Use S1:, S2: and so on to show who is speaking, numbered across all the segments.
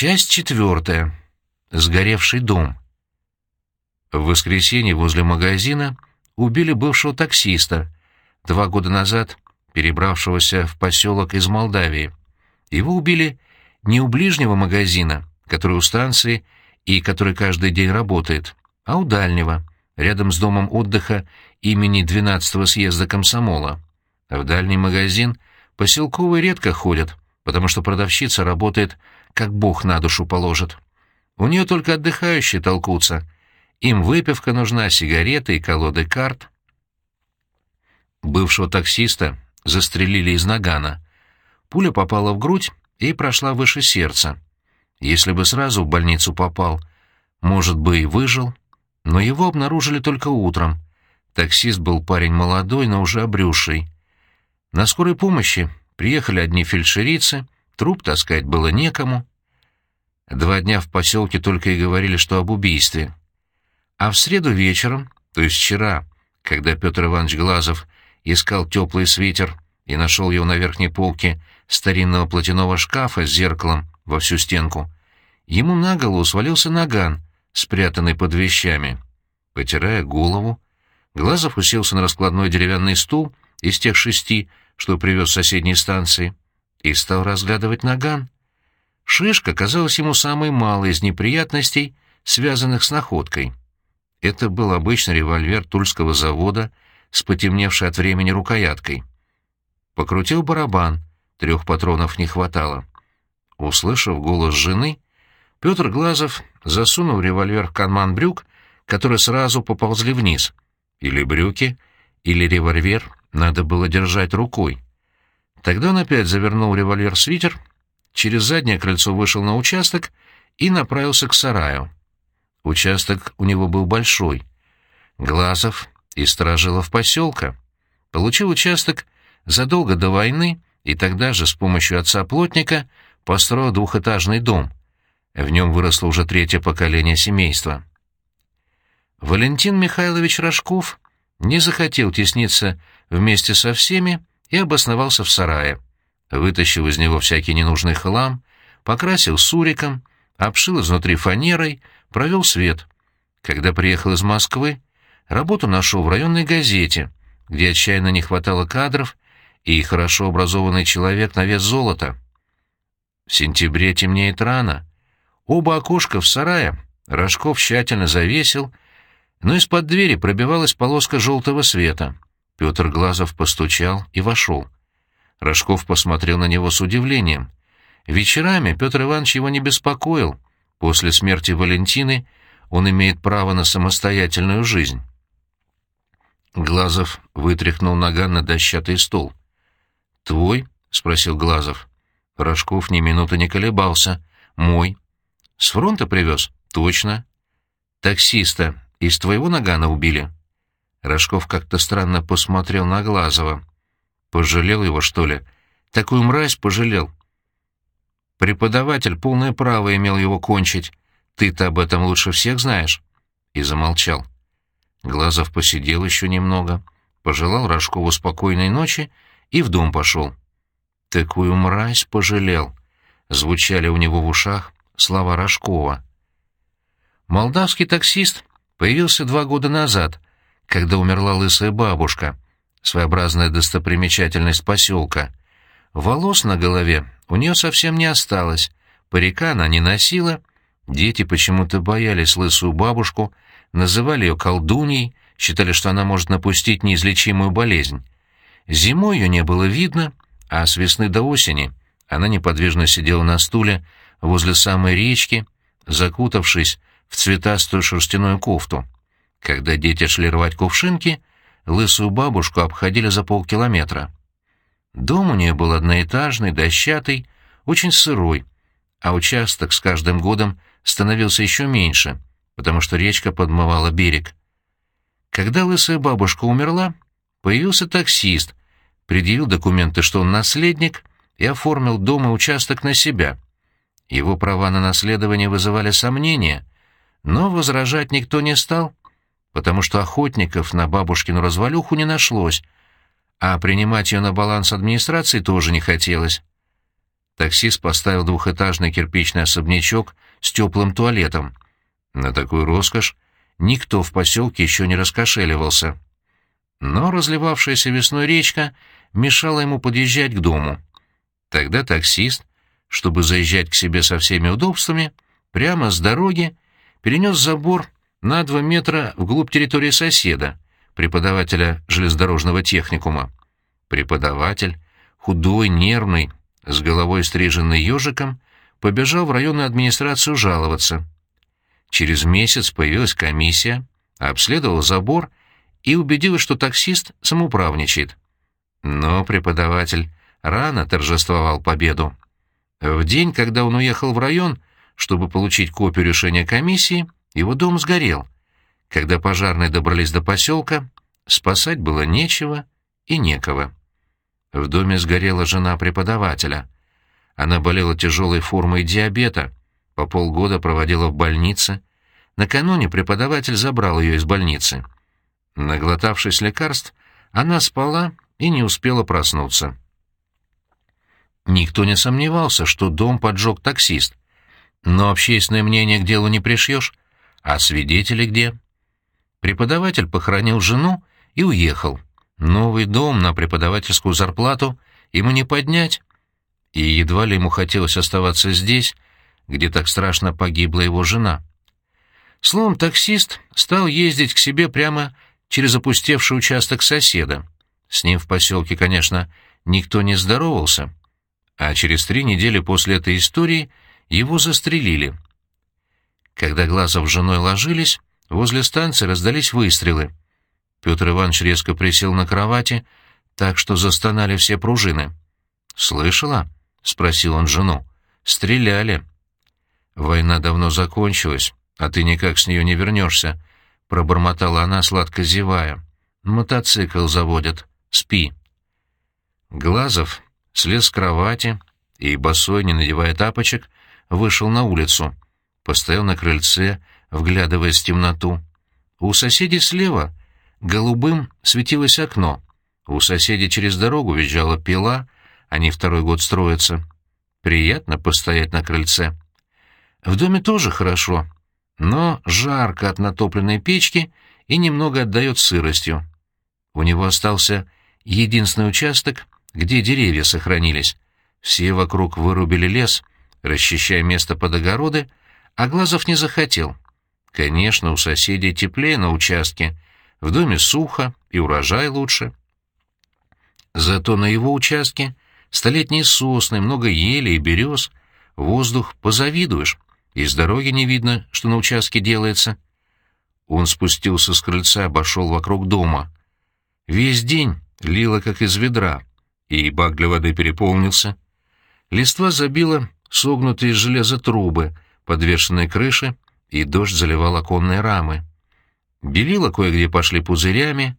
S1: Часть четвертая. Сгоревший дом. В воскресенье возле магазина убили бывшего таксиста, два года назад перебравшегося в поселок из Молдавии. Его убили не у ближнего магазина, который у станции и который каждый день работает, а у дальнего, рядом с домом отдыха имени 12-го съезда комсомола. В дальний магазин поселковые редко ходят, потому что продавщица работает как бог на душу положит. У нее только отдыхающие толкутся. Им выпивка нужна, сигареты и колоды карт. Бывшего таксиста застрелили из нагана. Пуля попала в грудь и прошла выше сердца. Если бы сразу в больницу попал, может бы и выжил. Но его обнаружили только утром. Таксист был парень молодой, но уже обрюзший. На скорой помощи приехали одни фельдшерицы, труп таскать было некому. Два дня в поселке только и говорили, что об убийстве. А в среду вечером, то есть вчера, когда Петр Иванович Глазов искал теплый свитер и нашел его на верхней полке старинного платяного шкафа с зеркалом во всю стенку, ему на голову свалился наган, спрятанный под вещами. Потирая голову, Глазов уселся на раскладной деревянный стул из тех шести, что привез с соседней станции, и стал разглядывать наган. Шишка казалась ему самой малой из неприятностей, связанных с находкой. Это был обычный револьвер Тульского завода с потемневшей от времени рукояткой. Покрутил барабан, трех патронов не хватало. Услышав голос жены, Петр Глазов засунул револьвер в карман брюк, которые сразу поползли вниз. Или брюки, или револьвер надо было держать рукой. Тогда он опять завернул револьвер в свитер через заднее крыльцо вышел на участок и направился к сараю. Участок у него был большой. Глазов из Сторожилов поселка. Получил участок задолго до войны и тогда же с помощью отца-плотника построил двухэтажный дом. В нем выросло уже третье поколение семейства. Валентин Михайлович Рожков не захотел тесниться вместе со всеми и обосновался в сарае вытащил из него всякий ненужный хлам, покрасил суриком, обшил изнутри фанерой, провел свет. Когда приехал из Москвы, работу нашел в районной газете, где отчаянно не хватало кадров, и хорошо образованный человек на вес золота. В сентябре темнеет рано. Оба окошка в сарае Рожков тщательно завесил, но из-под двери пробивалась полоска желтого света. Петр Глазов постучал и вошел. Рожков посмотрел на него с удивлением. Вечерами Петр Иванович его не беспокоил. После смерти Валентины он имеет право на самостоятельную жизнь. Глазов вытряхнул наган на дощатый стол. «Твой?» — спросил Глазов. Рожков ни минуты не колебался. «Мой». «С фронта привез?» «Точно». «Таксиста из твоего нагана убили?» Рожков как-то странно посмотрел на Глазова. Пожалел его, что ли? Такую мразь пожалел. Преподаватель полное право имел его кончить. Ты-то об этом лучше всех знаешь. И замолчал. Глазов посидел еще немного, пожелал Рожкову спокойной ночи и в дом пошел. «Такую мразь пожалел», — звучали у него в ушах слова Рожкова. Молдавский таксист появился два года назад, когда умерла лысая бабушка — своеобразная достопримечательность поселка. Волос на голове у нее совсем не осталось, парика она не носила, дети почему-то боялись лысую бабушку, называли ее колдуньей, считали, что она может напустить неизлечимую болезнь. Зимой ее не было видно, а с весны до осени она неподвижно сидела на стуле возле самой речки, закутавшись в цветастую шерстяную кофту. Когда дети шли рвать кувшинки, лысую бабушку обходили за полкилометра. Дом у нее был одноэтажный, дощатый, очень сырой, а участок с каждым годом становился еще меньше, потому что речка подмывала берег. Когда лысая бабушка умерла, появился таксист, предъявил документы, что он наследник, и оформил дом и участок на себя. Его права на наследование вызывали сомнения, но возражать никто не стал — потому что охотников на бабушкину развалюху не нашлось, а принимать ее на баланс администрации тоже не хотелось. таксист поставил двухэтажный кирпичный особнячок с теплым туалетом. На такую роскошь никто в поселке еще не раскошеливался. Но разливавшаяся весной речка мешала ему подъезжать к дому. Тогда таксист, чтобы заезжать к себе со всеми удобствами, прямо с дороги перенес забор на два метра вглубь территории соседа, преподавателя железнодорожного техникума. Преподаватель, худой, нервный, с головой стриженный ежиком, побежал в районную администрацию жаловаться. Через месяц появилась комиссия, обследовала забор и убедилась, что таксист самоуправничает. Но преподаватель рано торжествовал победу. В день, когда он уехал в район, чтобы получить копию решения комиссии, его дом сгорел. Когда пожарные добрались до поселка, спасать было нечего и некого. В доме сгорела жена преподавателя. Она болела тяжелой формой диабета, по полгода проводила в больнице. Накануне преподаватель забрал ее из больницы. Наглотавшись лекарств, она спала и не успела проснуться. Никто не сомневался, что дом поджег таксист. Но общественное мнение к делу не пришьешь. А свидетели где? Преподаватель похоронил жену и уехал. Новый дом на преподавательскую зарплату ему не поднять. И едва ли ему хотелось оставаться здесь, где так страшно погибла его жена. Словом, таксист стал ездить к себе прямо через опустевший участок соседа. С ним в поселке, конечно, никто не здоровался. А через три недели после этой истории его застрелили. Когда Глазов с женой ложились, возле станции раздались выстрелы. Петр Иванович резко присел на кровати, так что застонали все пружины. «Слышала?» — спросил он жену. «Стреляли». «Война давно закончилась, а ты никак с нее не вернешься», — пробормотала она, сладко зевая. «Мотоцикл заводят. Спи». Глазов слез с кровати и, босой, не надевая тапочек, вышел на улицу — постоял на крыльце, вглядываясь в темноту. У соседей слева голубым светилось окно. У соседей через дорогу визжала пила, они второй год строятся. Приятно постоять на крыльце. В доме тоже хорошо, но жарко от натопленной печки и немного отдает сыростью. У него остался единственный участок, где деревья сохранились. Все вокруг вырубили лес, расчищая место под огороды, а Глазов не захотел. Конечно, у соседей теплее на участке, в доме сухо и урожай лучше. Зато на его участке столетние сосны, много ели и берез, воздух позавидуешь, из дороги не видно, что на участке делается. Он спустился с крыльца, обошел вокруг дома. Весь день лило, как из ведра, и бак для воды переполнился. Листва забила согнутые из железа трубы — подвешенной крыши, и дождь заливал оконные рамы. Белила кое-где пошли пузырями.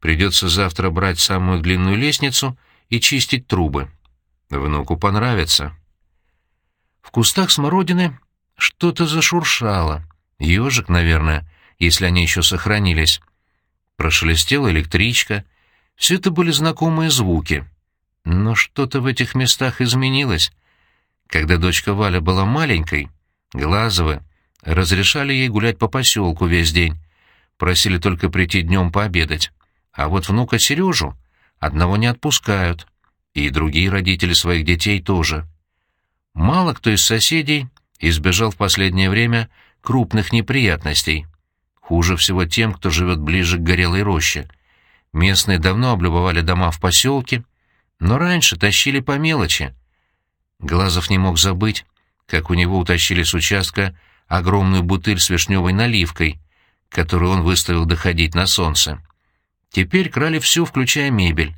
S1: Придется завтра брать самую длинную лестницу и чистить трубы. Внуку понравится. В кустах смородины что-то зашуршало. Ежик, наверное, если они еще сохранились. Прошелестела электричка. Все это были знакомые звуки. Но что-то в этих местах изменилось. Когда дочка Валя была маленькой, Глазовы разрешали ей гулять по поселку весь день, просили только прийти днем пообедать. А вот внука Сережу одного не отпускают, и другие родители своих детей тоже. Мало кто из соседей избежал в последнее время крупных неприятностей. Хуже всего тем, кто живет ближе к горелой роще. Местные давно облюбовали дома в поселке, но раньше тащили по мелочи. Глазов не мог забыть, как у него утащили с участка огромную бутыль с вишневой наливкой, которую он выставил доходить на солнце. Теперь крали все, включая мебель.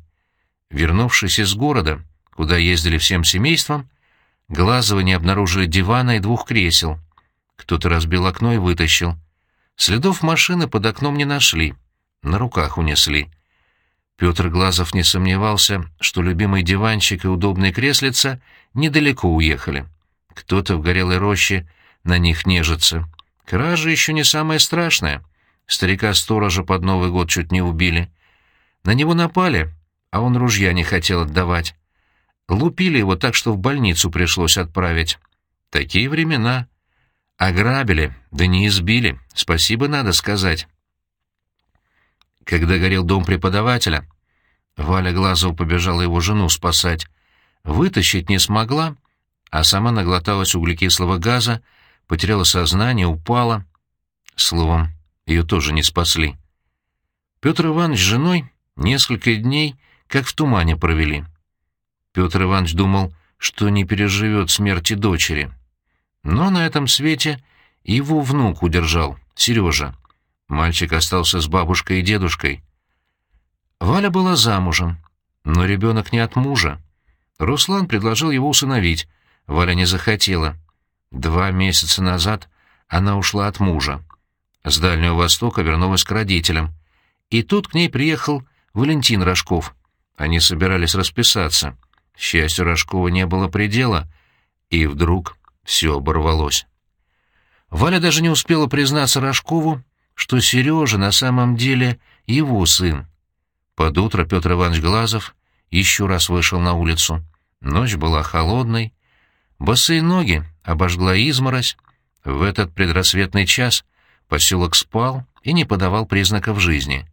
S1: Вернувшись из города, куда ездили всем семейством, Глазовы не обнаружили дивана и двух кресел. Кто-то разбил окно и вытащил. Следов машины под окном не нашли, на руках унесли. Петр Глазов не сомневался, что любимый диванчик и удобные креслица недалеко уехали. Кто-то в горелой роще на них нежится. Кража еще не самое страшное. Старика-сторожа под Новый год чуть не убили. На него напали, а он ружья не хотел отдавать. Лупили его так, что в больницу пришлось отправить. Такие времена. Ограбили, да не избили. Спасибо надо сказать. Когда горел дом преподавателя, Валя Глазова побежала его жену спасать. Вытащить не смогла, а сама наглоталась углекислого газа, потеряла сознание, упала. Словом, ее тоже не спасли. Петр Иванович с женой несколько дней как в тумане провели. Петр Иванович думал, что не переживет смерти дочери. Но на этом свете его внук удержал, Сережа. Мальчик остался с бабушкой и дедушкой. Валя была замужем, но ребенок не от мужа. Руслан предложил его усыновить, Валя не захотела. Два месяца назад она ушла от мужа. С Дальнего Востока вернулась к родителям. И тут к ней приехал Валентин Рожков. Они собирались расписаться. Счастью Рожкова не было предела, и вдруг все оборвалось. Валя даже не успела признаться Рожкову, что Сережа на самом деле его сын. Под утро Петр Иванович Глазов еще раз вышел на улицу. Ночь была холодной. Босые ноги обожгла изморозь. В этот предрассветный час поселок спал и не подавал признаков жизни.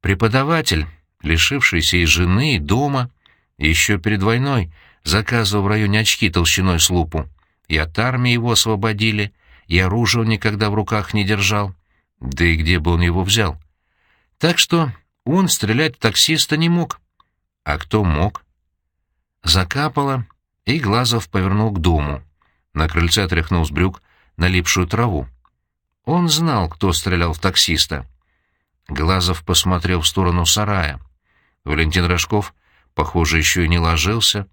S1: Преподаватель, лишившийся и жены, и дома, еще перед войной заказывал в районе очки толщиной с лупу. И от армии его освободили, и оружие он никогда в руках не держал. Да и где бы он его взял? Так что он стрелять в таксиста не мог. А кто мог? Закапало, и Глазов повернул к дому. На крыльце отряхнул с брюк налипшую траву. Он знал, кто стрелял в таксиста. Глазов посмотрел в сторону сарая. Валентин Рожков, похоже, еще и не ложился.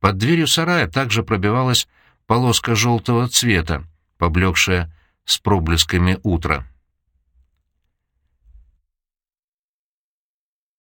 S1: Под дверью сарая также пробивалась полоска желтого цвета, поблекшая с проблесками утра.